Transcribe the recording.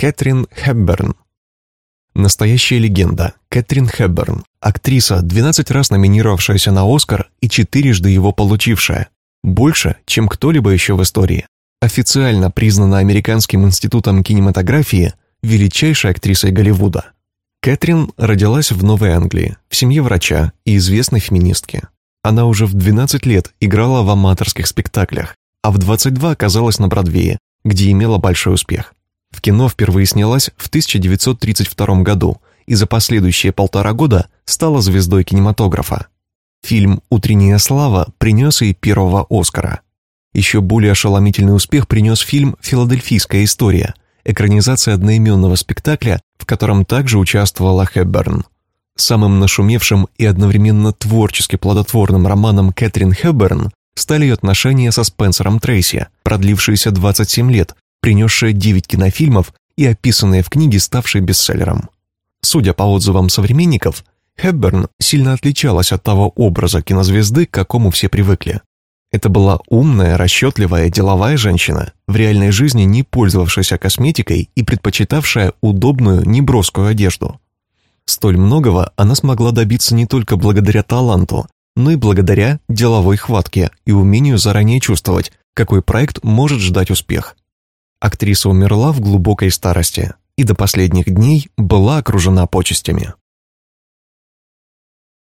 Кэтрин Хэбберн. Настоящая легенда. Кэтрин Хэбберн. Актриса, 12 раз номинировавшаяся на «Оскар» и четырежды его получившая. Больше, чем кто-либо еще в истории. Официально признана Американским институтом кинематографии величайшей актрисой Голливуда. Кэтрин родилась в Новой Англии, в семье врача и известной феминистки. Она уже в 12 лет играла в аматорских спектаклях, а в 22 оказалась на Бродвее, где имела большой успех. В кино впервые снялась в 1932 году и за последующие полтора года стала звездой кинематографа. Фильм «Утренняя слава» принес ей первого Оскара. Еще более ошеломительный успех принес фильм «Филадельфийская история», экранизация одноименного спектакля, в котором также участвовала Хэбберн. Самым нашумевшим и одновременно творчески плодотворным романом Кэтрин Хэбберн стали ее отношения со Спенсером Трейси, продлившиеся 27 лет, принесшие 9 кинофильмов и описанные в книге, ставшей бестселлером. Судя по отзывам современников, Хэбберн сильно отличалась от того образа кинозвезды, к какому все привыкли. Это была умная, расчетливая, деловая женщина, в реальной жизни не пользовавшаяся косметикой и предпочитавшая удобную, неброскую одежду. Столь многого она смогла добиться не только благодаря таланту, но и благодаря деловой хватке и умению заранее чувствовать, какой проект может ждать успех. Актриса умерла в глубокой старости и до последних дней была окружена почестями.